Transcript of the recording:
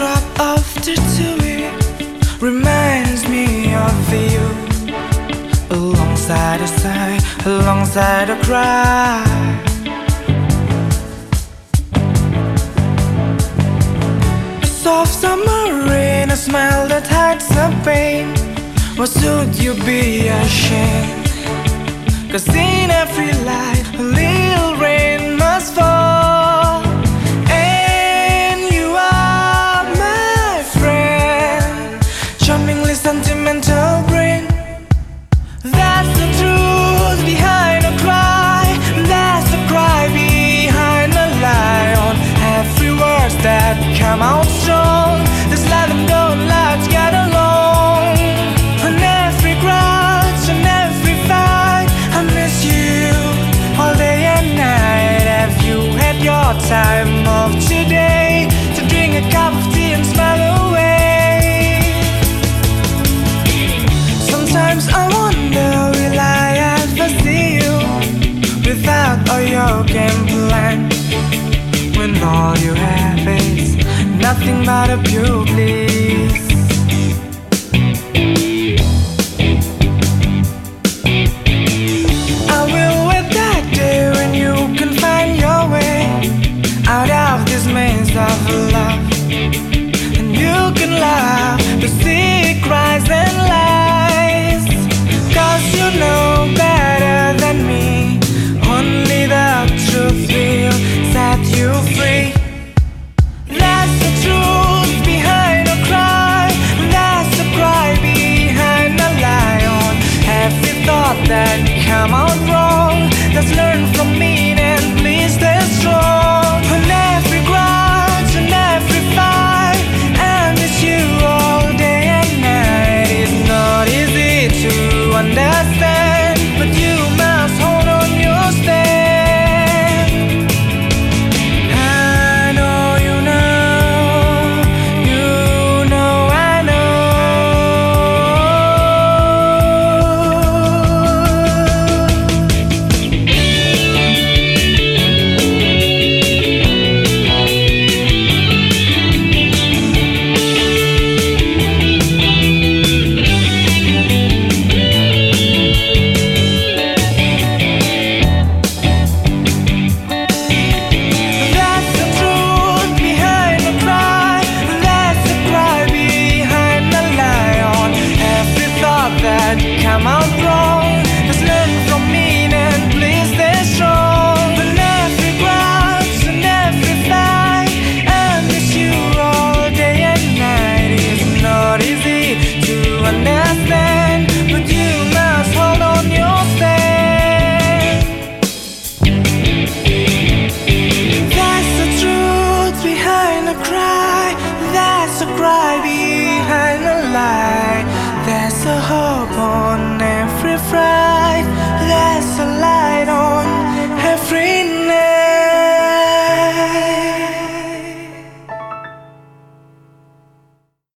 drop after Tui reminds me of you. Alongside a sigh, alongside a cry. A soft summer rain, a smile that hides the pain. Why should you be ashamed? Cause in every life. please don't demand without all your game plan when all you have is nothing but a pure bleed.